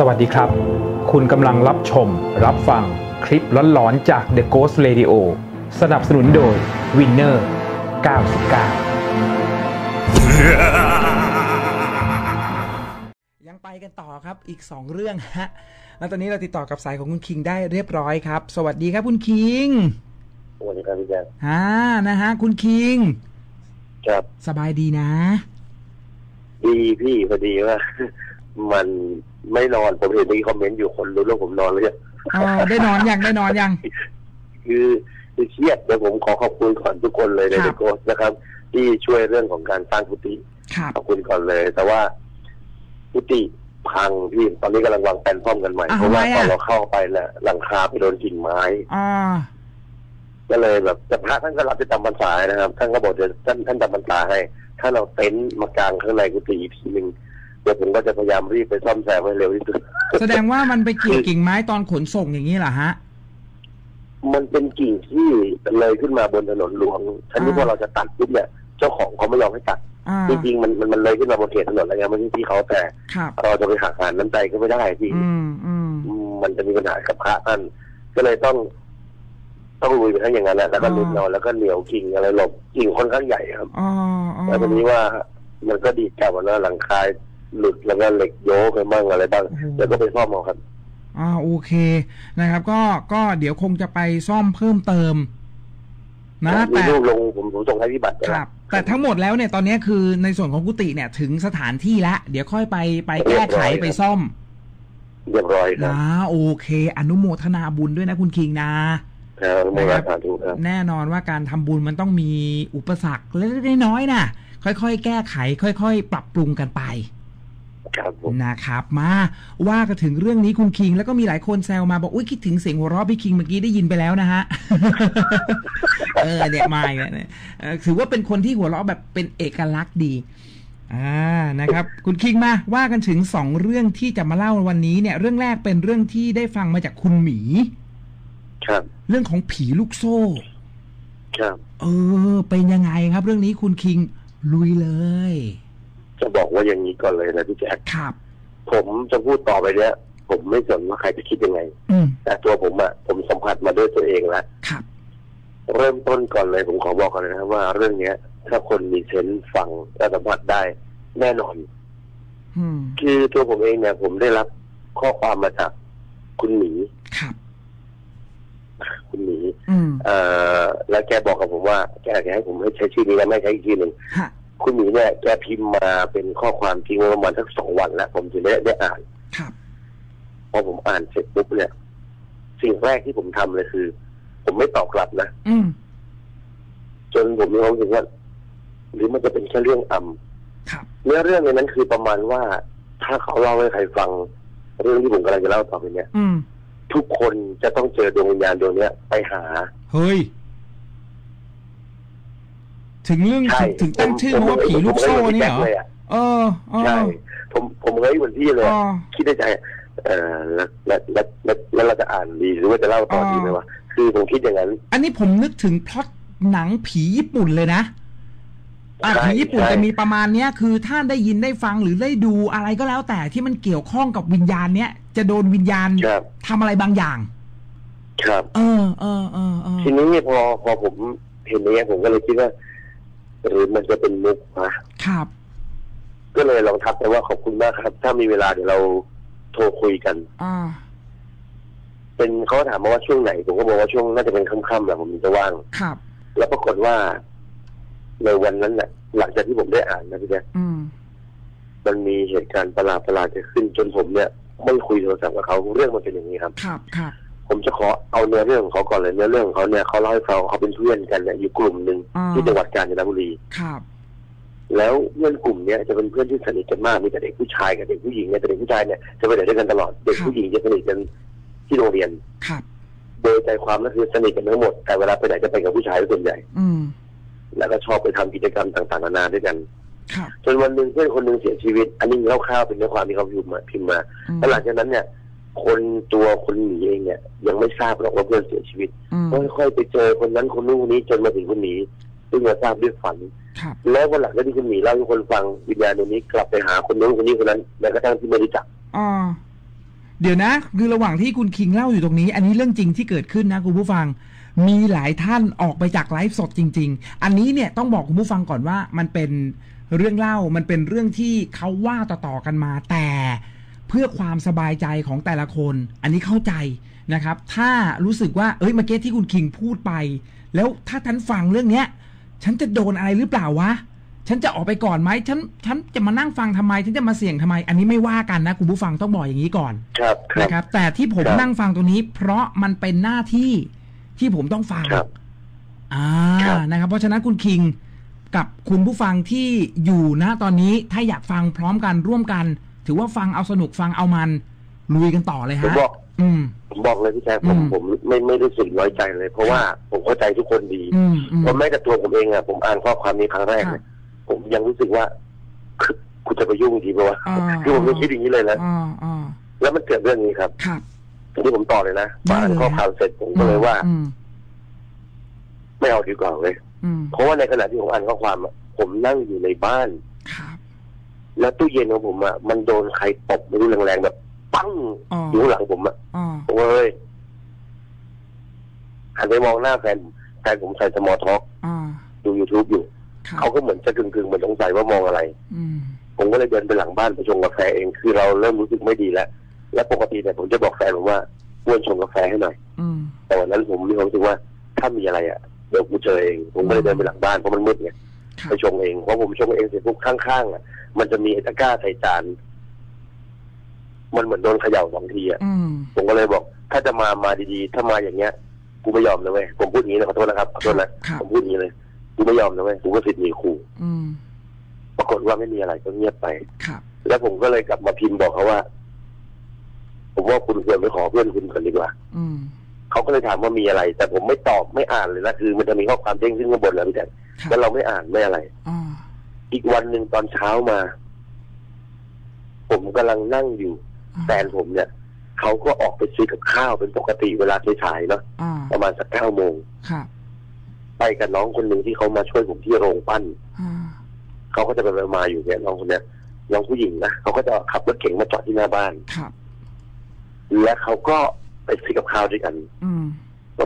สวัสดีครับ คุณกำลังรับชม รับฟังคลิปร้อนๆจาก The Ghost Radio สนับสนุนโดย Winner 99 ยังไปกันต่อครับอีก 2 เรื่องฮะ แล้วตอนนี้เราติดต่อกับสายของคุณคิงได้เรียบร้อยครับ สวัสดีครับคุณคิงสวัสดีครับพี่แจ๊คอ่านะฮะ คุณคิง ครับ สบายดีนะ ดีพี่พอดีว่ามัน ไม่นอนผมเห็นมีคอมเมนต์อยู่คนรู้เรื่องผมนอนเลยอะอ๋อได้นอนยังได้นอนยัง คือคือเครียดเดี๋ยวผมขอขอบคุณก่อนทุกคนเลยในครัเดบโกสนะครับ ที่ช่วยเรื่องของการสร้างกุฏิครับขอบคุณก่อนเลย แต่ว่ากุฏิพังพี่ตอนนี้กำลังวางแผนซ่อมกันใหม่อะเพราะว่าทำไมตอะอนเราเข้าไปเนี่ยหลังคาไปโดนกิ่งไม้อ่าก็เลยแบบแต่พระท่านก็รับไปจำพรรษานะครับท่านก็บอกเดี๋ยวท่านท่านจำพรรษาให้ ถ้าเราเต็นท์มากางข้างในกุฏิอีกทีหนึ่งเดี๋ยวผมก็จะพยายามรีบไปซ่อมแซมให้เร็วที่สุด แสดงว่ามันไปเกี่ยวกิ่งไม้ตอนขนส่งอย่างนี้เหรอฮะ มันเป็นกิ่งที่เลยขึ้นมาบนถนนหลวงท่านนี้อ่าพอเราจะตัดปุ๊บเนี่ย เจ้าของเขาไม่ยอมให้ตัด อ่า จริงๆมันมันมันเลยขึ้นมาบนเขตถนนแล้วไงมันที่เขาแต่ครับ เราจะไปหักหานน้ำใจก็ไม่ได้พี่อืมอืมอืม มันจะมีปัญหากับพระท่านก็เลยต้อง ต้องลุยไปทั้งอย่างนั้นแหละแล้วก็อ่าลุยนอนแล้วก็เหนียวกิ่งอะไรหลบกิ่งค่อนข้างใหญ่ครับ อ๋ออ๋อแล้วทีนี้ว่ามันก็ดีดกลับมาแล้วหลังคา หลุดแล้วก็เหล็กโยกไปบ้างอะไรบ้างแล้วก็ไปซ่อมเอาครับ อ่าโอเคนะครับ ก็ก็เดี๋ยวคงจะไปซ่อมเพิ่มเติม นะมีแต่รูปลงผมผมส่งให้พี่บัตรไปคแล้รัวบแต่ทั้งหมดแล้วเนี่ยตอนนี้คือในส่วนของกุฏิเนี่ยถึงสถานที่แล้วเดี๋ยวค่อยไปไปแก้ไขไปซ่อมเรียบร้อยครับนะโอเค อนุโมทนาบุญด้วยนะคุณคิงนะ ครับไม่ราคาถูกครับ แน่นอนว่าการทำบุญมันต้องมีอุปสรรคเล็กๆน้อยๆนะค่อยๆ แก้ไข ค่อย ๆ ปรับปรุงกันไป ครับผมนะครับ มาว่ากันถึงเรื่องนี้คุณคิง แล้วก็มีหลายคนแซวมาบอกอุ้ยคิดถึงเสียงหัวเราะพี่คิงเมื่อกี้ได้ยินไปแล้วนะฮะเออเนี่ยมาอีกแล้วเนี่ยเออถือว่าเป็นคนที่หัวเราะแบบเป็นเอกลักษณ์ดีอ่านะครับ คุณคิงมาว่ากันถึงสองเรื่องที่จะมาเล่าวันนี้เนี่ย เรื่องแรกเป็นเรื่องที่ได้ฟังมาจากคุณหมี ครับ เรื่องของผีลูกโซ่ ครับ เออ เป็นยังไงครับ เรื่องนี้คุณคิงลุยเลย จะบอกว่าอย่างนี้ก่อนเลยนะพี่แจ๊คครับ ผมจะพูดต่อไปเนี้ยผมไม่สนว่าใครจะคิดยังไง อืมแต่ตัวผมอะผมสัมผัสมาด้วยตัวเองแล้วครับ เริ่มต้นก่อนเลยผมขอบอกก่อนเลยนะครับว่าเรื่องเนี้ย ถ้าคนมีเซนส์ฟังและสัมผัสได้แน่นอน อืมคือตัวผมเองเนี่ย ผมได้รับข้อความมาจากคุณหมีครับ คุณหมี อืมเอ่อแล้วแกบอกกับผมว่าแกอยากให้ผมให้ใช้ชื่อนี้แล้วไม่ใช้อีกชื่อหนึ่ง ฮะ คุณหมีเนี่ยแกพิมพ์มาเป็นข้อความทิ้งไว้ประมาณสักสองวันแล้วผมถึงได้ได้อ่านครับพอผมอ่านเสร็จปุ๊บเนี่ย สิ่งแรกที่ผมทำเลยคือ ผมไม่ตอบกลับนะอืมจนผมมีความรู้สึกว่า หรือมันจะเป็นแค่เรื่องอครับำเนื้อเรื่องในนั้นคือประมาณว่า ถ้าเขาเล่าให้ใครฟัง เรื่องที่ผมกำลังจะเล่าต่อไปเนี่ยอืมทุกคนจะต้องเจอดวงวิญญาณดวงเนี้ยไปหา เฮ้ย ถึงเรื่องใช่ถึงถึงตั้งชื่อมันว่าผีลูกโซ่เนี่ยเหรอผมเลยอะเออเออใช่ผมผมเฮ้ยเหมือนพี่เลยอ๋อคิดในใจเออแล้วแล้วแล้วแล้วแล้วเราจะอ่านดีหรือว่าจะเล่าต่อดีไหมวะคือผมคิดอย่างนั้น อันนี้ผมนึกถึงพล็อตหนังผีญี่ปุ่นเลยนะอะใช่ผีญี่ปุ่นใช่จะมีประมาณเนี้ยคือถ้าได้ยินได้ฟังหรือได้ดูอะไรก็แล้วแต่ที่มันเกี่ยวข้องกับวิญญาณเนี้ยจะโดนวิญญาณครับทำอะไรบางอย่าง ครับเออเออเออเออทีนี้พอพอผมเห็นอย่างนี้ยผมก็เลยคิดว่า หรือมันจะเป็นมุกวะครับ ก็เลยลองทักไปว่าขอบคุณมากครับ ถ้ามีเวลาเดี๋ยวเราโทรคุยกัน อ่า เป็นเขาถามมาว่าช่วงไหน ผมก็บอกว่าช่วงน่าจะเป็นค่ำๆแหละผมถึงจะว่าง ครับ แล้วปรากฏว่า ในวันนั้นแหละหลังจากที่ผมได้อ่านนะพี่แจ๊คอืม มันมีเหตุการณ์ประหลาดประหลาดๆเกิดขึ้นจนผมเนี่ยไม่คุยโทรศัพท์กับเขาเรื่องมันเป็นอย่างนี้ครับ ครับ ครับ ผมจะขอเอาเนื้อเรื่องของเขาก่อนเลยเนื้อเรื่องของเขาเนี่ยเขาเล่าให้ฟังว่าเขาเป็นเพื่อนกันเนี่ยอยู่กลุ่มหนึ่งอ่า ที่จังหวัดกาญจนบุรี ครับ แล้วเพื่อนกลุ่มเนี้ยจะเป็นเพื่อนที่สนิทกันมากมีแต่เด็กผู้ชายกับเด็กผู้หญิงเนี่ยแต่เด็กผู้ชายเนี่ยจะไปไหนด้วยกันตลอดเด็กผู้หญิงจะสนิทกันที่โรงเรียน ครับ โดยใจความก็คือสนิทกันทั้งหมดแต่เวลาไปไหนจะไปกับผู้ชายส่วนใหญ่ อืม แล้วก็ชอบไปทำกิจกรรมต่างๆนานาด้วยกัน ครับจนวันหนึ่งเพื่อนคนหนึ่งเสียชีวิต อันนี้คร่าวๆเป็นเนื้อความที่เขาพิมพ์มาพิมพ์มาอืมแล้วหลังจากนั้นเนี่ย คนตัวคนหนีเองเนี่ยยังไม่ทราบหรอกว่าเพื่อนเสียชีวิตอืมค่อยๆไปเจอคนนั้นคนนู้นคนนี้จนมาถึงคนหนีซึ่งมาทราบด้วยฝันครับแล้ววันหลังก็ที่คุณหมีเล่าให้ทุกคนฟังวิญญาณตรงนี้กลับไปหาคนนู้นคนนี้คนนั้นแม้กระทั่งที่ไม่รู้จักอ่าเดี๋ยวนะ คือระหว่างที่คุณคิงเล่าอยู่ตรงนี้ อันนี้เรื่องจริงที่เกิดขึ้นนะคุณผู้ฟัง มีหลายท่านออกไปจากไลฟ์สดจริง ๆ อันนี้เนี่ยต้องบอกคุณผู้ฟังก่อนว่ามันเป็นเรื่องเล่ามันเป็นเรื่องที่เขาว่าต่อๆกันมาแต่ เพื่อความสบายใจของแต่ละคน อันนี้เข้าใจนะครับ ถ้ารู้สึกว่าเอ้ยเมื่อกี้ที่คุณคิงพูดไป แล้วถ้าฉันฟังเรื่องเนี้ย ฉันจะโดนอะไรหรือเปล่าวะฉันจะออกไปก่อนไหมฉันฉันจะมานั่งฟังทำไม ฉันจะมาเสี่ยงทำไม อันนี้ไม่ว่ากันนะ คุณผู้ฟังต้องบอกอย่างนี้ก่อนครับครับนะครับ แต่ที่ผมครับนั่งฟังตรงนี้ เพราะมันเป็นหน้าที่ที่ผมต้องฟังครับอ่าครับนะครับ เพราะฉะนั้นคุณคิงกับคุณผู้ฟังที่อยู่นะตอนนี้ถ้าอยากฟังพร้อมกันร่วมกัน ถือว่าฟังเอาสนุกฟังเอามันลุยกันต่อเลยผมฮะ บอกอืม ผมบอกเลยพี่แจ๊คผมอืม ผมไม่ไม่รู้สึกน้อยใจเลย เพราะว่าผมเข้าใจทุกคนดีอืมอืมเพราะแม้แต่ตัวผมเองอะผมอ่านข้อความนี้ครั้งแรกค่ะเนี่ยผมยังรู้สึกว่าคือคุณจะไปยุ่งดีป่าวะอ่า คือผมยังคิดอย่างนี้เลยนะอ่าอ่าแล้วมันเกิดเรื่องนี้ครับครับ ทีนี้ผมต่อเลยนะได้อ่านเลยข้อความเสร็จผมก็เลยว่า อืมไม่เอาดีกว่าเลย อืมเพราะว่าในขณะที่ผมอ่านข้อความอะผมนั่งอยู่ในบ้าน ครับ แล้วตู้เย็นของผมอะมันโดนใครตบไม่รู้แรงๆแบบปั้งอ๋ออยู่ข้างหลังผมอะอ๋อโอ้ยหันไปมองหน้าแฟนผมแฟนผมใส่สมอท็อกอ่าดู youtube อยู่ครับเขาก็เหมือนจะกึ่งๆเหมือนสงสัยว่ามองอะไรอืมผมก็เลยเดินไปหลังบ้านไปชงกาแฟเองคือเราเริ่มรู้สึกไม่ดีแล้ว และปกติเนี่ยผมจะบอกแฟนผมว่าอ้วนชงกาแฟให้หน่อยอืมแต่วันนั้นผมมีความรู้สึกว่าถ้ามีอะไรอะเดี๋ยวกูเจอเอง ผมก็เลยเดินไปหลังบ้านเพราะมันมืดไงครับไปชงเองเพราะผมชงเองเสร็จปุ๊บข้างๆอะ มันจะมีไอ้ตะกร้าใส่จาน มันเหมือนโดนเขย่าสองทีอะอืมผมก็เลยบอก ถ้าจะมามาดีๆ ถ้ามาอย่างเงี้ย กูไม่ยอมนะเว้ยผมพูดอย่างนี้นะขอโทษนะครับขอโทษนะครับผมพูดอย่างนี้เลยกูไม่ยอมนะเว้ยกูก็สิทธิ์หนีครูอืมปรากฏว่าไม่มีอะไรก็เงียบไปครับแล้วผมก็เลยกลับมาพิมพ์บอกเขาว่า ผมว่าคุณควรไปขอเพื่อนคุณก่อนดีกว่าอืมเขาก็เลยถามว่ามีอะไร แต่ผมไม่ตอบไม่อ่านเลยนะคือ มันจะมีข้อความเด้งขึ้นข้างบนแล้วพี่แจ๊คครับแล้วเราไม่อ่านไม่อะไรอ่า อีกวันหนึ่งตอนเช้ามา ผมกำลังนั่งอยู่แฟนผมเนี่ยเขาก็ออกไปซื้อกับข้าวเป็นปกติเวลาสายๆเนาะอ่าประมาณสักเก้าโมงครับไปกับน้องคนหนึ่งที่เขามาช่วยผมที่โรงปั้นอ่าเขาก็จะไปมาอยู่เนี่ยน้องคนเนี้ยน้องผู้หญิงนะเขาก็จะขับรถเก๋งมาจอดที่หน้าบ้านครับและเขาก็ไปซื้อกับข้าวด้วยกันอืม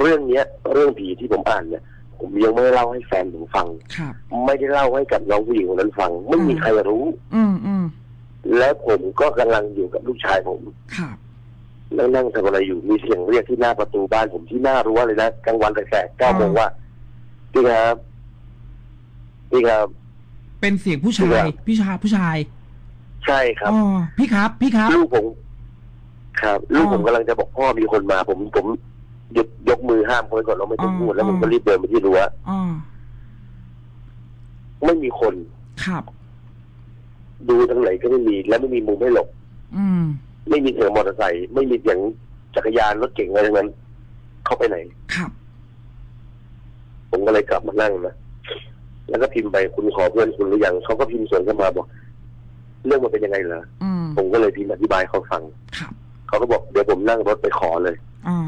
เรื่องเนี้ย เรื่องผีที่ผมอ่านเนี่ย ผมยังไม่ได้เล่าให้แฟนผมฟัง ครับไม่ได้เล่าให้กับน้องผู้หญิงคนนั้นฟัง ไม่มีอืมใครรู้ อืมอืมและผมก็กำลังอยู่กับลูกชายผมครับนั่งนั่งทำอะไรอยู่มีเสียงเรียกที่หน้าประตูบ้านผมที่หน้ารั้วเลยนะกลางวันแสกๆเก้าโมงว่าพี่ครับพี่ครับ เป็นเสียงผู้ชาครัยบพี่ชายผู้ชายใช่ครับ อ๋อพี่ครับ พี่ครับ ลูกผม ครับ ลูกอ๋อผมกำลังจะบอกพ่อมีคนมา ผมผม หยุดยกมือห้ามเขาไว้ก่อนเราไม่ต้องอ๋อพูดแล้วผมอ๋อก็รีบเดินไปที่รั้วอ๋อไม่มีคนครับ ดูทางไหนก็ไม่มี และไม่มีมุมให้หลบอืม ไม่มีเสียงมอเตอร์ไซค์ไม่มีเสียงจักรยานรถเก๋งอะไรทั้งนั้น เข้าไปไหน ครับ ผมก็เลยกลับมานั่งนะแล้วก็พิมพ์ไปคุณขอเพื่อนคุณหรือยังเขาก็พิมพ์สวนเข้ามาบอก เรื่องมันเป็นยังไงเหรออืมผมก็เลยพิมพ์อธิบายให้เขาฟัง ครับ เขาก็บอกเดี๋ยวผมนั่งรถไปขอเลย อ่า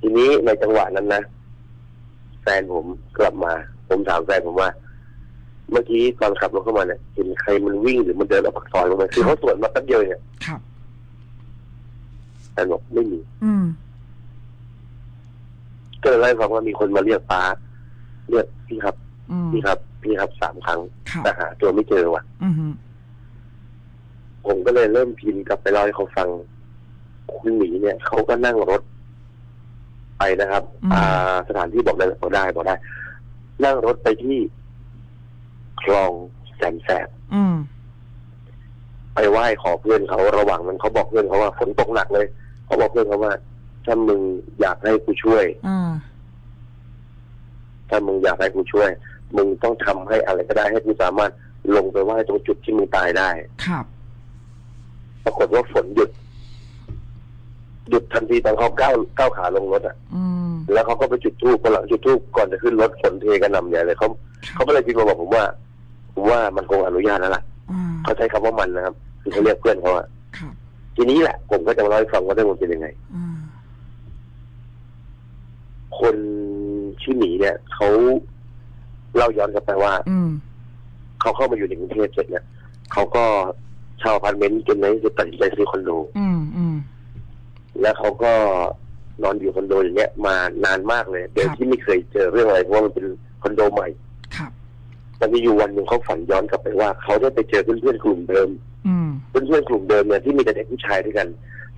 ทีนี้ในจังหวะนั้นนะแฟนผมกลับมา ผมถามแฟนผมว่า เมื่อกี้ตอนขับรถเข้ามาเนี่ยเห็นใครมันวิ่งหรือมันเดินออกปากซอยลงมาคือเขาสวนมาแป๊บเดียวเนี่ยครับแฟนบอกไม่มีอืมก็เลยเล่าให้ฟังว่ามีคนมาเรียกป้าเรียกพี่ครับ อืม พี่ครับ พี่ครับสามครั้งครับ แต่หาตัวไม่เจอว่ะ อืมฮึผมก็เลยเริ่มพิมพ์กลับไปเล่าให้เขาฟัง คุณหมีเนี่ยเขาก็นั่งรถ ไปนะครับอ่า สถานที่บอกได้บอกได้บอกได้ นั่งรถไปที่คลองแสนแสบอืม ไปไหว้ขอเพื่อนเขาระหว่างนั้นเขาบอกเพื่อนเขาว่าฝนตกหนักเลยเขาบอกเพื่อนเขาว่า ถ้ามึงอยากให้กูช่วยอ่าถ้ามึงอยากให้กูช่วย มึงต้องทำให้อะไรก็ได้ให้กูสามารถลงไปไหว้ตรงจุดที่มึงตายได้ ครับ ปรากฏว่าฝนหยุด หยุดทันทีตอนเขาก้าวก้าวขาลงรถอะอืมแล้วเขาก็ไปจุดธูปพอหลังจุดธูปก่อนจะขึ้นรถฝนเทกระหน่ำใหญ่เลยเขาครัเขาบก็เลยพิมพ์มาบอกผมว่า ผมว่ามันคงอนุญาตแล้วล่ะอ่าเขาใช้คำว่ามันนะครับคือเขาเรียกเพื่อนเขาอะครับทีนี้แหละ ผมก็จะมาเล่าให้ฟังว่าเรื่องมันเป็นยังไงอ่าคนชื่อหมีเนี่ยเขาเล่าย้อนกลับไปว่า อืมเขาเข้ามาอยู่ในกรุงเทพเสร็จเนี่ยเขาก็เช่าอพาร์ตเมนต์จนในที่สุดตัดสินใจซื้อคอนโด อืมอืม แล้วเขาก็นอนอยู่คอนโดอย่างเงี้ยมานานมากเลยโดยครับที่ไม่เคยเจอเรื่องอะไรเพราะว่ามันเป็นคอนโดใหม่ครับมันมีอยู่วันหนึ่งเขาฝันย้อนกลับไปว่าเขาได้ไปเจอเพื่อนๆกลุ่มเดิมอืมเพื่อนๆกลุ่มเดิมเนี่ยที่มีแต่เด็กผู้ชายด้วยกัน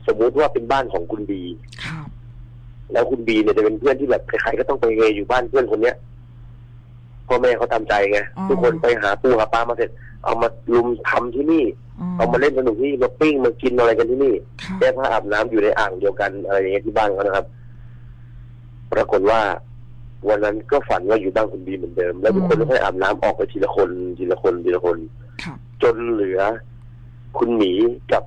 สมมุติว่าเป็นบ้านของคุณบีครับแล้วคุณบีเนี่ยจะเป็นเพื่อนที่แบบใครๆก็ต้องไปเฮอยู่บ้านเพื่อนคนเนี้ยพ่อแม่เขาตามใจไงอ๋อทุกคนไปหาปูหาปลามาเสร็จ เอามาลุมทำที่นี่อ๋อ เอามาเล่นสนุกที่นี่มาปิ้งมากินอะไรกันที่นี่ครับแก้ผ้าอาบน้ำอยู่ในอ่างเดียวกันอะไรอย่างเงี้ยที่บ้านเขานะครับ ปรากฏว่าวันนั้นก็ฝันว่าอยู่บ้านคุณบีเหมือนเดิม แล้วทุกคนก็ค่อยอาบน้ำออกไปทีละคนทีละคนทีละคนครับจนเหลือ คุณหมีกับ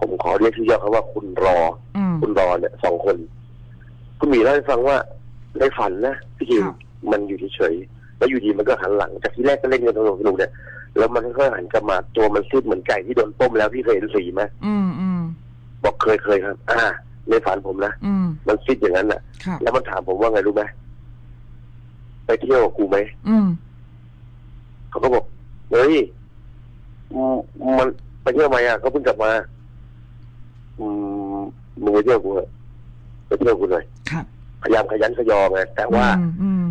ผมขอเรียกชื่อย่อเขาว่าคุณรออืมคุณรอเนี่ยสองคน คุณหมีเล่าให้ฟังว่าในฝันนะพี่คิงครับมันอยู่เฉยๆ แล้วอยู่ดีมันก็หันหลังจากที่แรกก็เล่นกันสนุกสนุกเนี่ยแล้วมันค่อยๆหันกลับมาตัวมันซีดเหมือนไก่ที่โดนต้มแล้วพี่เคยเห็นสีไหมอืมอืมบอกเคยเคยครับ อ่าในฝันผมนะอืมมันซีดอย่างนั้นน่ะครับแล้วมันถามผมว่าไงรู้ไหมไปเที่ยวกับกูไหมอืมเขาก็บอกเฮ้ยอืมมันไปเที่ยวมาอะเขาเพิ่งกลับมา อืมมึงไปเที่ยวกูเหอะไปเที่ยวกูหน่อยครับพยายามขยันขยอไงแต่ว่าอืมอืม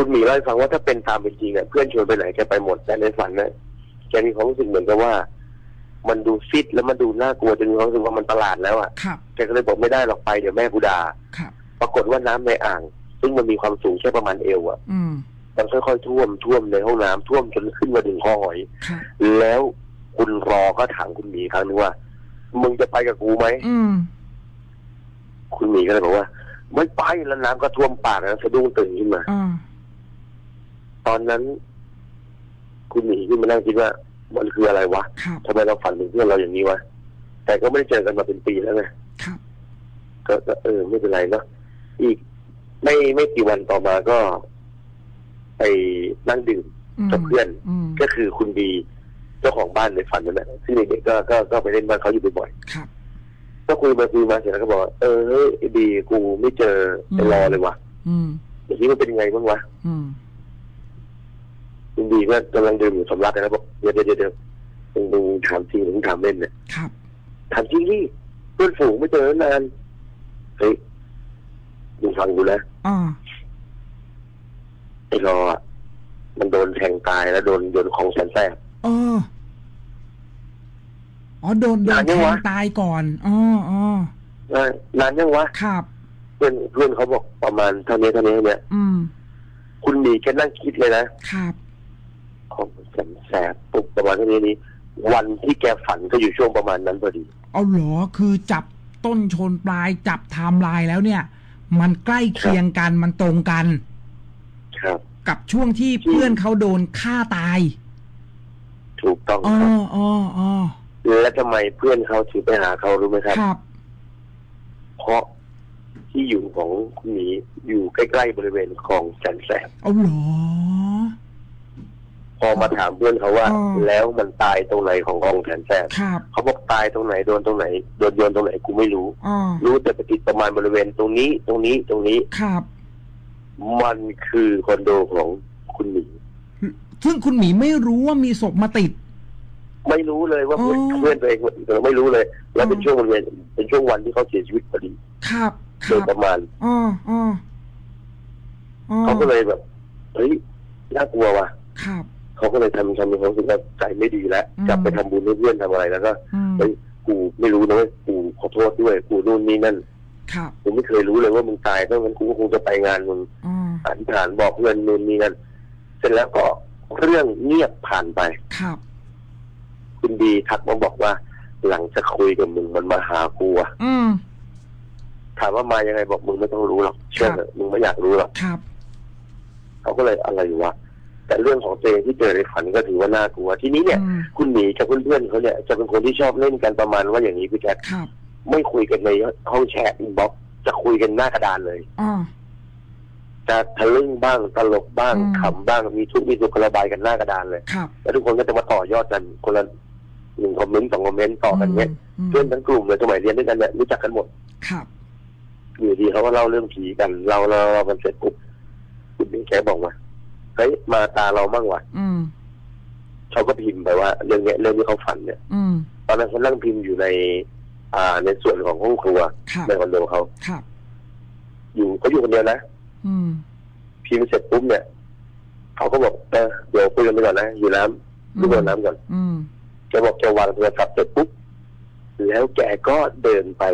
คุณหมีเล่าให้ฟังว่าถ้าเป็นตามเป็นจริงอะเพื่อนชวนไปไหนแกไปหมดแต่ในฝันนะแกมีความรู้สึกเหมือนกับว่า มันดูฟิตแล้วมันดูน่ากลัวจนมีความรู้สึกว่ามันประหลาดแล้วอะครับ แกก็เลยบอกไม่ได้หรอกไปเดี๋ยวแม่กูด่าครับ ปรากฏว่าน้ำในอ่าง ซึ่งมันมีความสูงแค่ประมาณเอวอะอืม มันค่อยๆท่วมท่วมในห้องน้ำท่วมจนขึ้นมาถึงคอหอย ครับ แล้วคุณรอก็ถามคุณหมีครั้งนึงว่า มึงจะไปกับกูไหม อืม คุณหมีก็เลยบอกว่า ไม่ไปแล้วน้ำก็ท่วมปากแล้วสะดุ้งตื่นขึ้นมา อ่า ตอนนั้น คุณหมีขึ้นมานั่งคิดว่า มันคืออะไรวะครับทำไมเราฝันถึงเพื่อนเราอย่างนี้วะแต่ก็ไม่ได้เจอกันมาเป็นปีแล้วไงครับก็ก็เออไม่เป็นไรเนาะอีกไม่ไม่กี่วันต่อมาก็ ไปนั่งดื่มมกับเพื่อนอืมก็คือคุณบีเจ้าของบ้านในฝันนั่นแหละซึ่งเด็กๆก็ก็ก็ไปเล่นบ้านเขาอยู่บ่อยครับๆก็คุยมาคุยมาเสร็จแล้วก็บอกว่าเออเฮ้ยไอ้บีกูไม่เจอไอ้รอเลยว่ะอืมอย่างนี้มันเป็นยังไงบ้างวะอืม คุณบีก็กำลังดื่มอยู่สำลักกันนะบอกเดี๋ยวเดี๋ยวเดี๋ยวเดี๋ยวมึงมึงถามจริงหรือมึงถามเล่นเนี่ยครับถามจริงดิเพื่อนฝูงไม่เจอตั้งนานเฮ้ยมึงฟังกูนะอ่าไอ้รออะมันโดนแทงตายแล้วโดนโดนของแสนแสบเอออ๋อโดนโดนนานแทยังงวะตายก่อนอ๋ออ๋อเอ้ยนานยังวะครับเพื่อนเพื่อนเขาบอกประมาณเท่านี้เท่านี้เนี่ย อืม คุณบีแค่นั่งคิดเลยนะครับ ของแสนแสบปุ๊บประมาณเท่านี้นี้ วันที่แกฝันก็อยู่ช่วงประมาณนั้นพอดี เอาเหรอคือจับต้นชนปลายจับไทม์ไลน์แล้วเนี่ย มันใกล้เคียงกันมันตรงกัน ครับ กับช่วงที่ที่เพื่อนเขาโดนฆ่าตาย ถูกต้องอ๋อครับอ๋ออ๋อและทำไมเพื่อนเขาถึงไปหาเขารู้ไหมครับ ครับ เพราะที่อยู่ของคุณหมีอยู่ใกล้ๆบริเวณคลองแสนแสบเอาเหรอ พอมาถามเพื่อนเขาว่า อ๋อ แล้วมันตายตรงไหนของคลองแสนแสบครับเขาบอกตายตรงไหนโดนตรงไหนโดนโยนตรงไหนกูไม่รู้ อ๋อรู้แต่ไปติดประมาณบริเวณตรงนี้ตรงนี้ตรงนี้ ครับมันคือคอนโดของคุณหมีซึ่งคุณหมีไม่รู้ว่ามีศพมาติด ไม่รู้เลยว่าเพื่อนอ๋อ เพื่อนตัวเองเราไม่รู้เลย แล้วเป็นอ๋อช่วงบริเวณเป็นช่วงวันที่เขาเสียชีวิตพอดีครับคโดรัยบประมาณ อ๋ออ๋ออ๋อเขาก็เลยแบบเฮ้ยน่ากลัวว่ะ ครับ เขาก็เลยทำทำมีความรู้สึกว่าใจไม่ดีแล้วอืมกลับไปทำบุญให้เพื่อนทำอะไรแล้วก็อืมเฮ้ยกูไม่รู้นะเว้ยกูขอโทษด้วยกูนู่นนี่นั่นครับกูไม่เคยรู้เลยว่ามึงตายเพราะงั้นกูก็คงจะไปงานมึงอ๋ออธิษฐานบอกเพื่อนนู่นนี่นั่นเสร็จแล้วก็เรื่องเงียบผ่านไปครับ คุณดีทักมาบอกว่า หลังจากคุยกับมึงมันมาหากูอะอืมถามว่ามายังไงบอกมึงไม่ต้องรู้หรอกเชื่อครับเถอะมึงไม่อยากรู้หรอกครับเขาก็เลยอะไรวะ แต่เรื่องของตัวเองที่เจอในฝันก็ถือว่าน่ากลัว ทีนี้เนี่ยอืมคุณหมีกับเพื่อนๆเขาเนี่ยจะเป็นคนที่ชอบเล่นกันประมาณว่าอย่างนี้พี่แจ๊คครับไม่คุยกันในห้อง chat inbox จะคุยกันหน้ากระดานเลยอ๋อจะทะลึ่งบ้างตลกบ้างอืมขำบ้างมีทุกข์มีสุขระบายกันหน้ากระดานเลยครับแล้วทุกคนก็จะมาต่อยอดกันคนละหนึ่ง comment สอง comment ต่อกันเนี้ยเพื่อนทั้งกลุ่มเลยสมัยเรียนด้วยกันเนี่ยรู้จักกันหมดครับอยู่ดีเขาก็เล่าเรื่องผีกันเล่าเล่าเล่ากันเสร็จปุ๊บคุณบิ๊กแกบอกว่า เฮ้ยมาตาเราบ้างวะอืมเขาก็พิมพ์ไปว่า เรื่องเนี้ยเรื่องที่เขาฝันเนี่ย อืมตอนนั้นเขานั่งพิมพ์อยู่ใน อ่า ในส่วนของห้องครัวครับในคอนโดเขาครับอยู่เขาอยู่คนเดียวนะอืมพิมพ์เสร็จปุ๊บเนี่ยเขาก็บอกเออเดี๋ยวคุยกันไปก่อนนะอยู่น้ำลูกโดนน้ำก่อนอืมแกบอกแกวางโทรศัพท์เสร็จปุ๊บแล้วแกก็เดินไป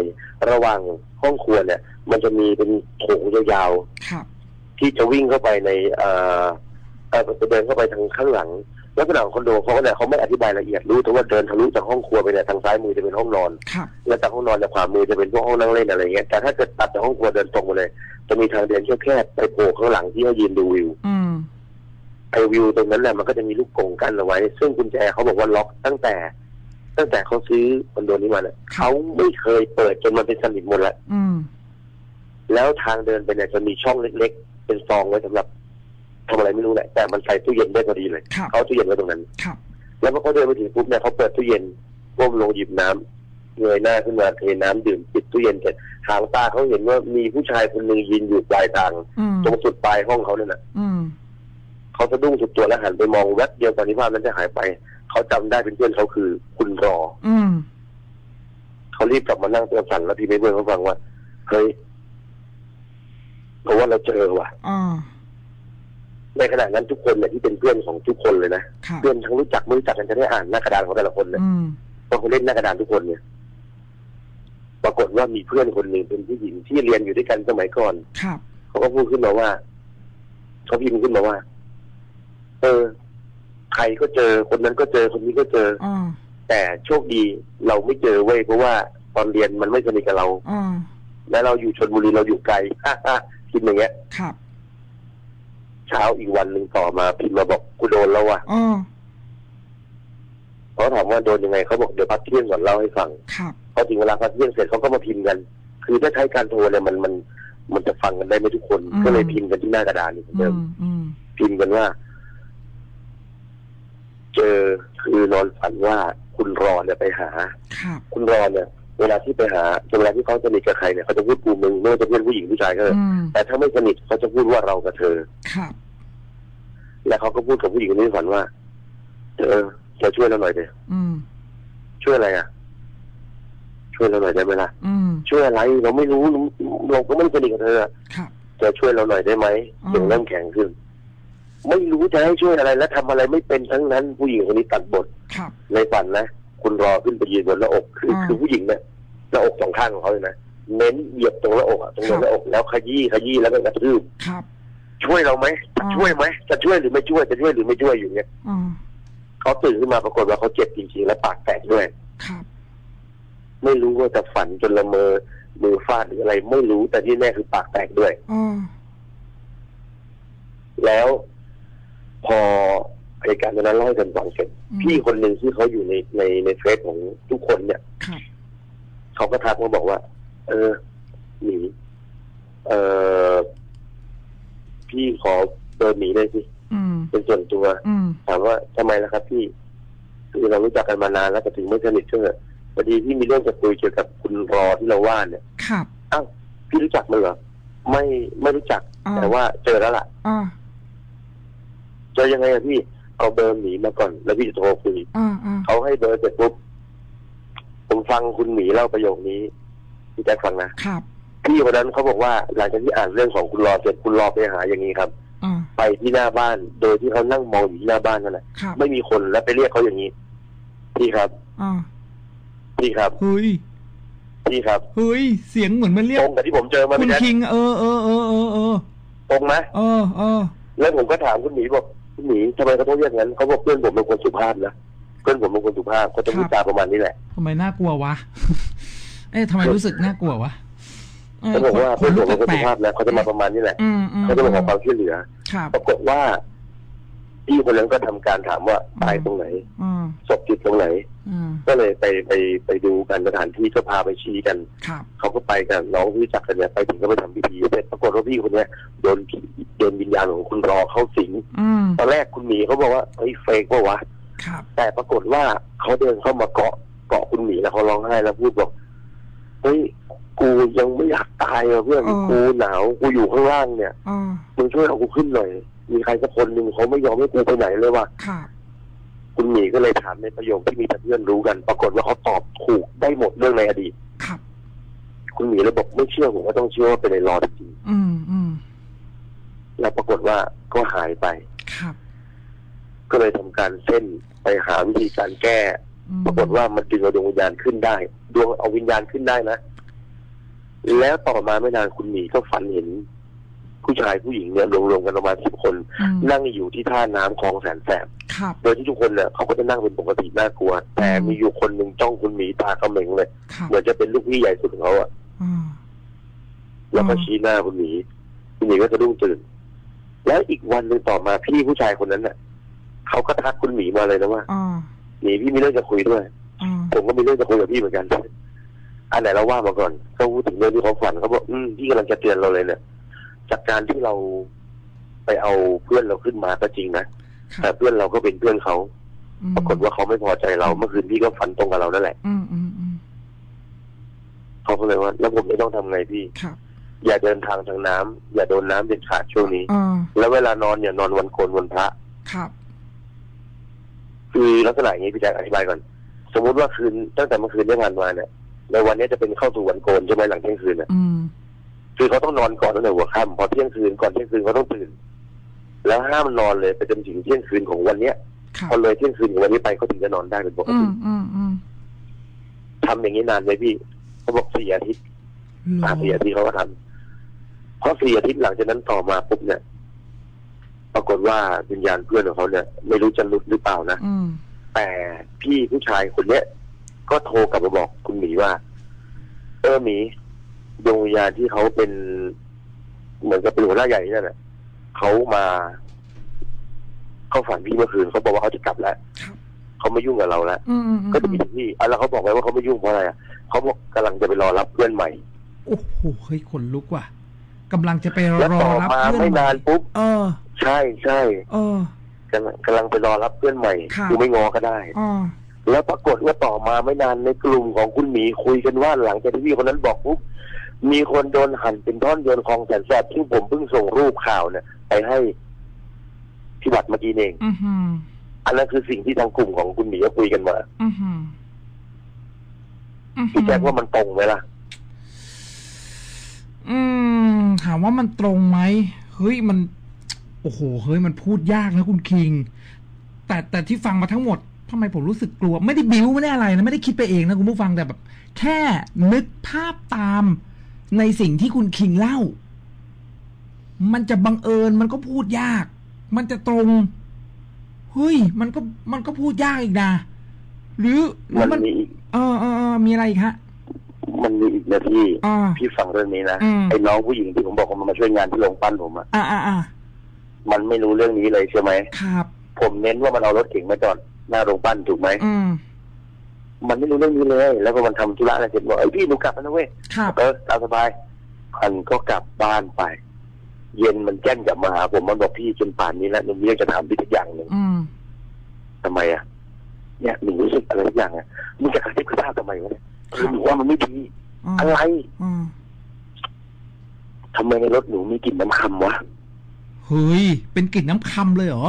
ระหว่างห้องครัวเนี่ย มันจะมีเป็นโถงยาวครับๆที่จะวิ่งเข้าไปในเอ่อ เอ่อจะเดินเข้าไปทางข้างหลังแล้วผนังคอนโดเขาก็เนี่ยเขาไม่อธิบายละเอียดรู้แต่ว่าเดินทะลุจากห้องครัวไปเนี่ยทางซ้ายมือจะเป็นห้องนอนครับแล้วจากห้องนอนจากขวามือจะเป็นพวกห้องนั่งเล่นอะไรเงี้ยแต่ถ้าเกิดตัดจากห้องครัวเดินตรงมาเลย จะมีทางเดินแคบๆไปโผล่ข้างหลังที่เขายืนดูวิวอืมไอวิวตรงนั้นแหละมันก็จะมีลูกกรงกั้นเอาไว้ ซึ่งกุญแจเขาบอกว่าล็อกตั้งแต่ ตั้งแต่เขาซื้อคอนโดนี้มาเนี่ยเขาไม่เคยเปิดจนมันเป็นสนิทหมดแล้วอืมแล้วทางเดินไปเนี่ยจะมีช่องเล็ก ๆ เป็นซองไว้สำหรับ ทำอะไรไม่รู้แหละแต่มันใส่ตู้เย็นได้พอดีเลยครับเขาเอาตู้เย็นไว้ตรงนั้นครับแล้วพอเขาเดินไปถึงปุ๊บเนี่ยเขาเปิดตู้เย็นก้มลงหยิบน้ำเงยหน้าขึ้นมาเทน้ำดื่มปิดตู้เย็นเสร็จทางตาเขาเห็นว่ามีผู้ชายคนหนึ่งยืนอยู่ปลายทางอืมตรงสุดปลายห้องเขาเนี่ยนะอืมเขาสะดุ้งสุดตัวแล้วหันไปมองแวบเดียวตอนที่ภาพนั้นจะหายไป เขาจำได้เป็นเพื่อนเขาคือคุณรอ อืมเขารีบกลับมานั่งตัวสั่นแล้วพี่ไม่เพื่อนเขาฟังว่าเฮ้ยเพราะว่าเราเจอว่ะอ่า ในขณะนั้นทุกคนเนี่ยที่เป็นเพื่อนของทุกคนเลยนะครับเพื่อนทั้งรู้จักไม่รู้จักกันจะได้อ่านหน้ากระดานของแต่ละคนเนี่ยอืมเพราะเขาเล่นหน้ากระดานทุกคนเนี่ย ปรากฏว่ามีเพื่อนคนหนึ่งเป็นผู้หญิงที่เรียนอยู่ด้วยกันสมัยก่อน ครับเขาก็พูดขึ้นมาว่าเขาพิมพ์ขึ้นมาว่า เออ ใครก็เจอ คนนั้นก็เจอคนนี้ก็เจอ อ่าแต่โชคดีเราไม่เจอเว้ยเพราะว่าตอนเรียนมันไม่สนิทกับเรา อ่าและเราอยู่ชนบุรีเราอยู่ไกลคิดอย่างเงี้ย ครับ เช้าอีกวันหนึ่งต่อมาพิมพ์มาบอกกูโดนแล้วว่ะอ่าเขาถามว่าโดนยังไงเขาบอกเดี๋ยวพักเที่ยงก่อนเล่าให้ฟังครับพอถึงเวลาพักเที่ยงเสร็จเขาก็มาพิมพ์กัน คือถ้าใช้การโทรเนี่ยมันมันมันจะฟังกันได้ไม่ทุกคนอืมก็เลยพิมพ์กันที่หน้ากระดานนี่เหมือนอืเดิมมอืมพิมพ์กันว่า เจอคือนอนฝันว่าคุณรอเนี่ยไปหาครับคุณรอเนี่ย เวลาที่ไปหาเวลาที่เขาสนิทกับใครเนี่ยเขาจะพูดกูมึงไม่ว่าจะเป็นผู้หญิงผู้ชายก็เถอะอืมแต่ถ้าไม่สนิทเขาจะพูดว่าเรากับเธอครับแล้วเขาก็พูดกับผู้หญิงคนนี้ฝันว่าเธอเธอช่วยเราหน่อยเถอะอืมช่วยอะไรอะ ช่วยเราหน่อยได้ไหมล่ะอืมช่วยอะไรเราไม่รู้เราก็ไม่สนิทกับเธอครับจะช่วยเราหน่อยได้ไหมอืมเสียงเริ่มแข็งขึ้นไม่รู้จะให้ช่วยอะไร และทำอะไรไม่เป็นทั้งนั้นผู้หญิงคนนี้ตัดบทครับในฝันนะ คุณรอขึ้นไปยืนบนหน้าอกคืออ่า คือผู้หญิงเนี่ยหน้าอกสองข้างของเขาเลยนะเน้นเหยียบตรงหน้าอกอะตรงบนหน้าอกแล้วขยี้ขยี้แล้วก็กระทืบครับ ช่วยเราไหมจะอ่า ช่วยไหมจะช่วยหรือไม่ช่วยจะช่วยหรือไม่ช่วยอยู่เนี่ยอ่าเขาตื่นขึ้นมาปรากฏว่าเขาเจ็บจริงๆและปากแตกด้วย ครับ ไม่รู้ว่าจะฝันจนละเมอมือฟาดหรืออะไร ไม่รู้แต่ที่แน่คือปากแตกด้วยอ่าแล้วพอ เหตุการณ์ตอนนั้นเล่าให้กันฟังเสร็จอืมพี่คนหนึ่งที่เขาอยู่ในในในเฟซของทุกคนเนี่ยครับเขาก็ทักมาบอกว่า เออหมีเออพี่ขอเบอร์หมีเลยสิอืมเป็นส่วนตัวอืมถามว่าทำไมล่ะครับ พี่คือเรารู้จักกันมานานแล้วแต่ถึงไม่สนิทก็เถอะพอดีพี่มีเรื่องจะคุยเกี่ยวกับคุณรอที่เราว่าเนี่ยครับอ้าวพี่รู้จักมันเหรอไม่ไม่รู้จักอ่าแต่ว่าเจอแล้วล่ะอ่าเจอยังไงอะพี่ เอาเบอร์หมีมาก่อน แล้วพี่จะโทรคุยอ่าอ่าเขาให้เบอร์เสร็จปุ๊บผมฟังคุณหมีเล่าประโยคนี้พี่แจ็คฟังนะครับพี่คนนั้นเขาบอกว่าหลังจากที่อ่านเรื่องของคุณรอเสร็จคุณรอไปหาอย่างนี้ครับอ่าไปที่หน้าบ้าน โดยที่เขานั่งมองอยู่ที่หน้าบ้านนั่นแหละครับไม่มีคนแล้วไปเรียกเขาอย่างนี้ พี่ครับอ่าพี่ครับเฮ้ยพี่ครับเฮ้ยเสียงเหมือนมันเรียตกรงกับที่ผมเจอมาคุพี่ณแจ็คคิงเออเออเออเออเออตรงไหมเออเออแล้วผมก็ถามคุณหมีบอกคุณ หมีทำไมเขาต้องเรียกงั้นเขาบอกเพื่อนผมเป็นคนสุภาพนะเพื่อนผมเป็นคนสุภาพเขาจะพูดจาประมาณนี้แหละทำไมน่ากลัววะเอ๊ะทำไมรู้สึกน่ากลัววะเขาบอกว่าคเพื่อนนผลุมกเป็นคนแปลสุกภาพนะเขาจะมาประมาณนี้แหละๆอืมอืมเขาจะมาขอความช่วยเหลือครับปรากฏว่า พี่คนนั้นก็ทำการถามว่าตายตรงไหนอืมศพติดตรงไหนอืมก็เลยไปไปไปดูกันสถานที่ก็พาไปชี้กันครับเขาก็ไปกันน้องที่รู้จักกันเนี่ยไปถึงก็ไปทำพิธีเสร็จปรากฏว่าพี่คนเนี้ยโดนผีโดนวิญญาณของคุณรอเข้าสิงอืมตอนแรกคุณหมีเขาบอกว่าเฮ้ยเฟกปะวะครับแต่ปรากฏว่าเขาเดินเข้ามาเกาะเกาะคุณหมีแล้วเขาร้องไห้แล้วพูดบอกเฮ้ยกูยังไม่อยากตายอะเพื่อนกูหนาวกูอยู่ข้างล่างเนี่ยอ่ามึงช่วยเอากูขึ้นหน่อย มีใครสักคนหนึ่งเขาไม่ยอมให้กูไปไหนเลยว่ะครับคุณหมีก็เลยถามในประโยคที่มีแต่เพื่อนรู้กัน ปรากฏว่าเขาตอบถูกได้หมดเรื่องในอดีตคุณหมีเลยบอกไม่เชื่อผมก็ต้องเชื่อว่าเป็นไอ้รอดจริงอืมอืมแล้วปรากฏว่าก็หายไป ครับ ก็เลยทำการเส้นไปหาวิธีการแก้ อืมปรากฏว่ามันดึงเอาดวงวิญญาณขึ้นได้ ดวงเอาวิญญาณขึ้นได้นะ แล้วต่อมาไม่นานคุณหมีก็ฝันเห็น ผู้ชายผู้หญิงเนี่ยรวมๆกันประมาณสิบคนอืมนั่งอยู่ที่ท่าน้ำคลองแสนแสบครับโดยที่ทุกคนเนี่ยเขาก็จะนั่งเป็นปกติน่ากลัว แต่อืมมีอยู่คนหนึ่งจ้องคุณหมีตาเขม็งเลยครับเหมือนจะเป็นลูกพี่ใหญ่สุดของเขาอะอ่าแล้วก็อืมชี้หน้าคุณหมีคุณหมีก็สะดุ้งตื่น แล้วอีกวันหนึ่งต่อมาพี่ผู้ชายคนนั้นน่ะเขาก็ทักคุณหมีมาเลยนะว่าอ่าหมีพี่มีเรื่องจะคุยด้วยอ่าผมก็มีเรื่องจะคุยกับพี่เหมือนกันอันไหนเราว่ามาก่อนเขาพูดถึงเรื่องที่เขาฝันเขาบอกอืมพี่กำลังจะเตือนเราเลยเนี่ย จากการที่เราไปเอาเพื่อนเราขึ้นมาก็จริงนะครัแต่บเพื่อนเราก็เป็นเพื่อนเขาอืมปรากฏว่าเขาไม่พอใจเราเมื่อคืนพี่ก็ฝันตรงกับเรานั่นแหละอืมอืมอืมเขาก็เลยว่า แล้วผมจะต้องทำไงพี่ครับอย่าเดินทางทางน้ำอย่าโดนน้ำเด็ดขาดช่วงนี้อ่าแล้วเวลานอนอย่านอนวันโกนวันพระครับคือลักษณะอย่างนี้พี่แจ๊คอธิบายก่อน สมมุติว่าคืนตั้งแต่เมื่อคืนที่ผ่านมาเนี่ยในวันนี้จะเป็นเข้าสู่วันโกนใช่ไหมหลังเที่ยงคืนน่ะอืม คือเขาต้องนอนก่อนตั้งแต่หัวค่ำพอเที่ยงคืนก่อนเที่ยงคืนเขาต้องตื่น แล้วห้ามนอนเลยไปจนถึงเที่ยงคืนของวันเนี้ยครับพอเลยเที่ยงคืนของวันนี้ไปเขาถึงจะนอนได้เป็นปกอืติมอืมอืมทำอย่างนี้นานไหมพี่เขาบอกสี่อาทิตย์เหรอสามสี่อาทิตย์เขาก็ทำเพราะสี่อาทิตย์หลังจากนั้นต่อมาปุ๊บเนี่ย ปรากฏว่าวิญญาณเพื่อนของเขาเนี่ย ไม่รู้จะหลุดหรือเปล่านะอืมแต่พี่ผู้ชายคนเนี้ยก็โทรกลับมาบอกคุณหมีว่า เออหมี ดวงวิญญาณที่เขาเป็น เหมือนกับเป็นหัวหน้าใหญ่นั่นแหละเขามาเขาฝันพี่เมื่อคืนเขาบอกว่าเขาจะกลับแล้วครับเขาไม่ยุ่งกับเราแล้วอืมอืมอืมก็จะมีถึงพี่อะแล้วเขาบอกไว้ว่าเขาไม่ยุ่งเพราะอะไรอะเขาบอกกำลังจะไปรอรับเพื่อนใหม่โอ้โหเฮ้ยขนลุกว่ะกำลังจะไปรแล้วอต่อรับมาเพื่อนไม่ใหม่นานปุ๊บเออ ใช่ใช่เออกำลังกำลังไปรอรับเพื่อนใหม่ครับคือไม่งอก็ได้อ๋อแล้วปรากฏว่าต่อมาไม่นานในกลุ่มของคุณหมีคุยกันว่าหลังจากที่พี่คนนั้นบอกปุ๊บ มีคนโดนหั่นเป็นท่อนโยนคลองแสนแสบที่ผมเพิ่งส่งรูปข่าวเนี่ยไปให้ที่วัดเมื่อกี้นี่เอง อือหืออันนั้นคือสิ่งที่ทางกลุ่มของคุณหมีก็คุยกันมาอือหืออือหืพี่อแจ็คว่ามันตรงไหมล่ะ อืม ถามว่ามันตรงไหมเฮ้ยมัน โอ้โหเฮ้ยมันพูดยากนะคุณคิง แต่แต่ที่ฟังมาทั้งหมดทำไมผมรู้สึกกลัว ไม่ได้บิ้วไม่ได้อะไรนะไม่ได้คิดไปเองนะคุณผู้ฟังแต่แบบ แค่นึกภาพตาม ในสิ่งที่คุณคิงเล่า มันจะบังเอิญมันก็พูดยาก มันจะตรงเฮ้ยมันก็มันก็พูดยากอีกนะหรือหรืมัอนมันมีอีกเออเออเออมีอะไรอีกฮะมันมีอีกนะพี่อ่าพี่ฟังเรื่องนี้นะอืมไอ้น้องผู้หญิงที่ผมบอกว่ามันมาช่วยงานที่โรงปั้นผมอะอ่าอ่าอ่ามันไม่รู้เรื่องนี้เลยใช่ไหมครับ ผมเน้นว่ามันเอารถเก๋งมาจอดหน้าโรงปั้นถูกไหมอืม มันไม่รู้เรื่องนี้เลย แล้วพอมันทำธุระอะไรเสร็จบอกไอ้ยพี่หนูกลับแล้วนะเว้ยครับเออตามสบายมันก็กลับบ้านไป เย็นมันแจ้งกลับมาหาผมมันบอกพี่จนป่านนี้แล้วหนูมีเรื่องจะถามพี่ทุกอย่างหนึ่งอืมทำไมอะ เนี่ยหนูรู้สึกอะไรทุกอย่างอะมึงจะกระซิบกระซาบทำไมวะเนี่ยคือหนูว่ามันไม่ดีอ่าอะไรอ่าทำไมในรถหนูมีกลิ่นน้ำคำวะเฮ้ยเป็นกลิ่นน้ำคำเลยเหรอ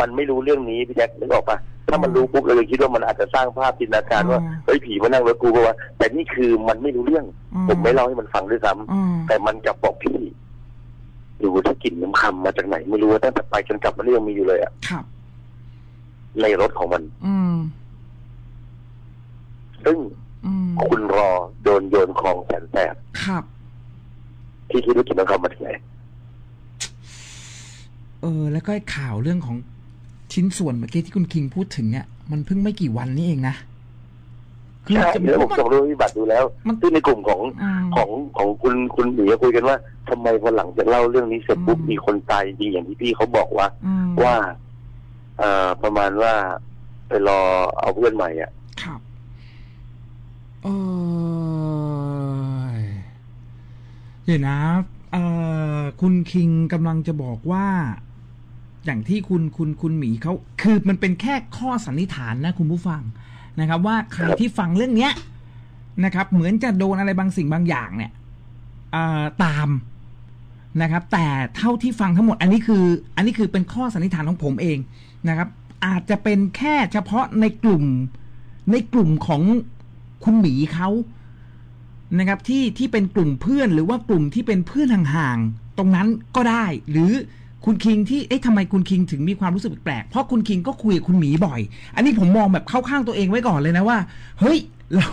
มันไม่รู้เรื่องนี้พี่แจ็คนึกออกปะ ถ้ามันรู้ปุ๊บเราเลยคิดว่ามันอาจจะสร้างภาพจินตนาการว่าอ่าเฮ้ยผีมานั่งรถกูก็ว่า แต่นี่คือมันไม่รู้เรื่องอ่าผมไม่เล่าให้มันฟังด้วยซ้ำอ่าแต่มันกลับบอกพี่ดูที่กลิ่นน้ำคำมาจากไหน ไม่รู้ว่าตั้งแต่ไปจนกลับมานี่ยังมีอยู่เลยอะครับในรถของมัน อืมซึ่งอืมคุณรอโดนโยนของแสนแสบครับที่คิดว่ากลิ่นน้ำคำมาจากไหนเออ แล้วก็ไอ้ข่าวเรื่องของ ชิ้นส่วนเมื่อกี้ที่คุณคิงพูดถึงเนี่ยมันเพิ่งไม่กี่วันนี้เองนะคือใช่จะแล้วผมมันส่งรูปให้บัตรดูแล้วมันซึ่งในกลุ่มของอืมของของคุณคุณหมีก็คุยกันว่าทำไมพอหลังจากเล่าเรื่องนี้เสร็จปุ๊บอืมมีคนตายจริงอย่างที่พี่เขาบอกว่าอืมว่า เอ่อประมาณว่าไปรอเอาเพื่อนใหม่อะครับเออเดี๋ยวนะเอ่อคุณคิงกำลังจะบอกว่า อย่างที่คุณคุณคุณหมีเขาคือมันเป็นแค่ข้อสันนิษฐานนะคุณผู้ฟังนะครับ ว่าใครที่ฟังเรื่องเนี้ยนะครับ เหมือนจะโดนอะไรบางสิ่งบางอย่างเนี่ยตามนะครับ แต่เท่าที่ฟังทั้งหมด อันนี้คือ อันนี้คือเป็นข้อสันนิษฐานของผมเองนะครับ อาจจะเป็นแค่เฉพาะในกลุ่มในกลุ่มของคุณหมีเขานะครับที่ที่เป็นกลุ่มเพื่อนหรือว่ากลุ่มที่เป็นเพื่อนห่างๆตรงนั้นก็ได้ หรือ คุณคิงที่เอ๊ะทำไมคุณคิงถึงมีความรู้สึกแปลกเพราะคุณคิงก็คุยกับคุณหมีบ่อย อันนี้ผมมองแบบเข้าข้างตัวเองไว้ก่อนเลยนะว่า เฮ้ย เรา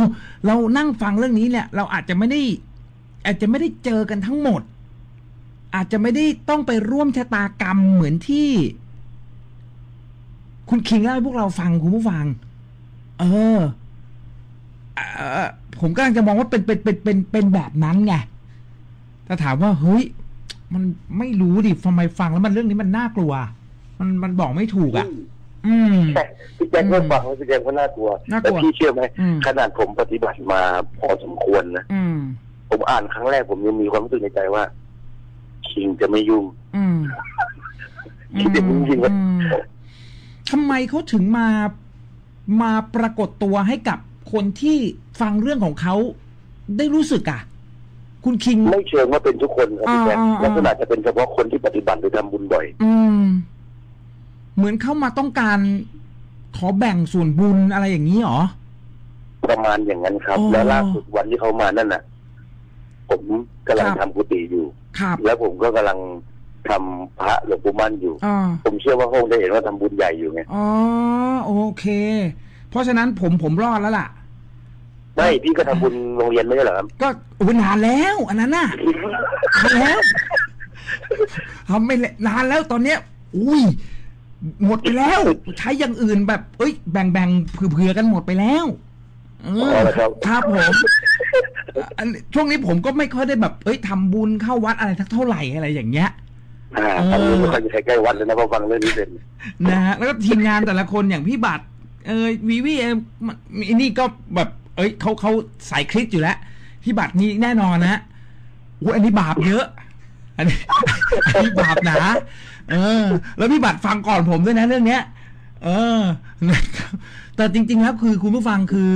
เรานั่งฟังเรื่องนี้เนี่ย เราอาจจะไม่ได้ อาจจะไม่ได้เจอกันทั้งหมด อาจจะไม่ได้ต้องไปร่วมชะตากรรมเหมือนที่ คุณคิงเล่าให้พวกเราฟังคุณผู้ฟัง เออผมกำลังจะมองว่าเป็นเป็นเป็นเป็นเป็นแบบนั้นไงแต่ถามว่าเฮ้ย มันไม่รู้ดิทำไมฟังแล้วมันเรื่องนี้มันน่ากลัว มันมันบอกไม่ถูกอะ อืมแต่พี่แจ็คก็ฟังแล้วพี่แจ็คก็น่ากลัวน่ากแต่ลัวพี่เชื่อไหมอืมขนาดผมปฏิบัติมาพอสมควรนะอืมผมอ่านครั้งแรกผมยังมีความรู้สึกในใจว่า คิงจะไม่ยุ่งอืมคิดอย่างนี้จริงๆว่าอืมทำไมเขาถึงมามาปรากฏตัวให้กับคนที่ฟังเรื่องของเขาได้รู้สึกอะ คุณคิง ไม่เชิงว่าเป็นทุกคนครับพี่แจ็คอ่าอ่าอ่า ลักษณะจะเป็นเฉพาะคนที่ปฏิบัติหรือทำบุญบ่อย อืม เหมือนเข้ามาต้องการ ขอแบ่งส่วนบุญอะไรอย่างนี้เหรอ ประมาณอย่างนั้นครับ อ๋อ แล้วล่าสุดวันที่เขามานั่นน่ะ ผมกำลังครับทำกุฏิอยู่ ครับแล้วผมก็กำลังทำพระหลวงปู่มั่นอยู่ อ่า ผมเชื่อว่าพระองค์ได้เห็นว่าทำบุญใหญ่อยู่ไง อ๋อโอเค เพราะฉะนั้นผมผมรอดแล้วล่ะ ไม่พี่ก็ทำบุญโรงเรียนไม่ใช่เหรอครับก็อุยนานแล้ว อันนั้นน่ะนานแล้วทำไม่เลนานแล้วตอนเนี้ย อุ้ยหมดไปแล้ว ใช้อย่างอื่นแบบ เอ้ย แบ่งแบ่งเผื่อๆกันหมดไปแล้วเอออ๋อเหรอครับครับผมอันช่วงนี้ผมก็ไม่ค่อยได้แบบ เอ้ยทำบุญเข้าวัดอะไรสักเท่าไหร่อะไรอย่างเงี้ยอ่าเออทำบุญไม่ค่อยจะใกล้วัดเลยนะพอฟังเรื่องนี้เป็นนะฮะแล้วก็ทีมงานแต่ละคนอย่างพี่บัตรเอยวีวีเอยมันอันนี่ก็แบบ เอ้ยเขาเขาสายคลิกอยู่แล้วพี่บัตรนี่แน่นอนนะอุ้ยอันนี้บาปเยอะ อันนี้อันนี้บาปหนาเออ แล้วพี่บัตรฟังก่อนผมด้วยนะเรื่องเนี้ย เออนะครับแต่จริงๆแล้วคือคุณผู้ฟังคือ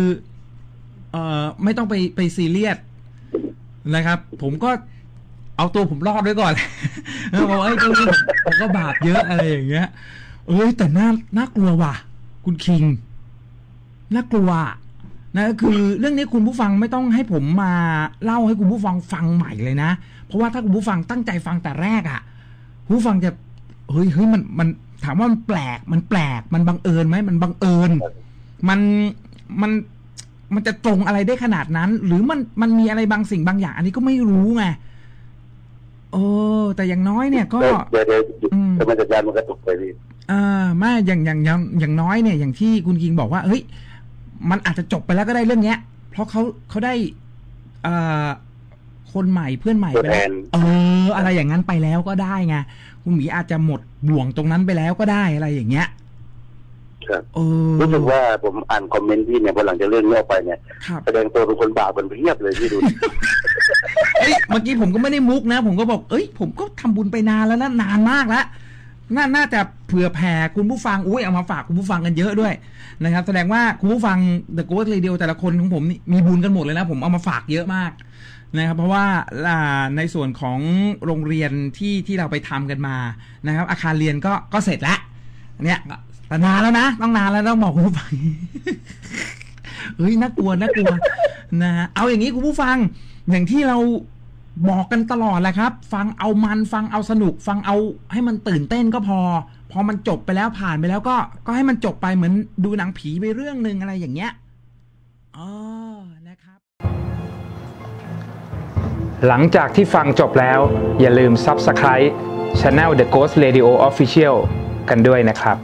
เอ่อไม่ต้องไปไปซีเรียสนะครับ ผมก็เอาตัวผมรอดไว้ก่อนบอกว่าไอ้ยตรงนี้ผมผมก็บาปเยอะอะไรอย่างเงี้ย เอ้ยแต่น่าน่ากลัวว่ะ คุณคิง น่ากลัว นะคือเรื่องนี้คุณผู้ฟังไม่ต้องให้ผมมาเล่าให้คุณผู้ฟังฟังใหม่เลยนะ เพราะว่าถ้าคุณผู้ฟังตั้งใจฟังแต่แรกอะ่ะคุณผู้ฟังจะเฮ้ยเฮ้ยมันมันถามว่ามันแปลกมันแปลกมันบังเอิญไหมมันบังเอิญ มันมันมันจะตรงอะไรได้ขนาดนั้น หรือมันมันมีอะไรบางสิ่งบางอย่าง อันนี้ก็ไม่รู้ไงเออแต่อย่างน้อยเนี่ยก็เดี๋ยวเดี๋ยวเดี๋ยวอืมแต่มันจะยานมันกระตุกไปพี่เออไม่อย่างอย่างอย่างอย่างน้อยเนี่ย อย่างที่คุณคิงบอกว่าเฮ้ย มันอาจจะจบไปแล้วก็ได้เรื่องเนี้ย เพราะเขาเขาได้เอ่อคนใหม่เพื่อนใหม่ไปแล้วเออ อะไรอย่างนั้นไปแล้วก็ได้ไงคุณหมีอาจจะหมดบ่วงตรงนั้นไปแล้วก็ได้อะไรอย่างเงี้ยครับเออรู้สึกว่าผมอ่านคอมเมนต์พี่เนี่ยพอหลังจากเรื่องนี้ออกไปเนี่ยครับแสดงตัวเป็นคนบาปเป็นเพียบเลยพี่ดูเอ้ยเมื่อกี้ผมก็ไม่ได้มุกนะ ผมก็บอก เอ้ย ผมก็ทำบุญไปนานแล้วนะนานมากแล้ว น่าน่าจะเผื่อแผ่คุณผู้ฟังอุ้ยเอามาฝากคุณผู้ฟังกันเยอะด้วยนะครับ แสดงว่าคุณผู้ฟัง The Ghost Radio แต่ละคนของผมนี่มีบุญกันหมดเลยนะผมเอามาฝากเยอะมากนะครับเพราะว่าในส่วนของโรงเรียนที่ที่เราไปทำกันมานะครับ อาคารเรียนก็ก็เสร็จแล้วเนี่ยแต่นานแล้วนะต้องนานแล้วต้องบอกคุณผู้ฟังเฮ้ยน่ากลัวน่ากลัวนะฮะเอาอย่างนี้คุณผู้ฟังอย่างที่เรา บอกกันตลอดแหละครับ ฟังเอามันฟังเอาสนุก ฟังเอาให้มันตื่นเต้นก็พอ พอมันจบไปแล้วผ่านไปแล้วก็ก็ให้มันจบไปเหมือนดูหนังผีไปเรื่องหนึ่งอะไรอย่างเงี้ยอ๋อนะครับ หลังจากที่ฟังจบแล้ว อย่าลืม Subscribe Channel The Ghost Radio Official กันด้วยนะครับ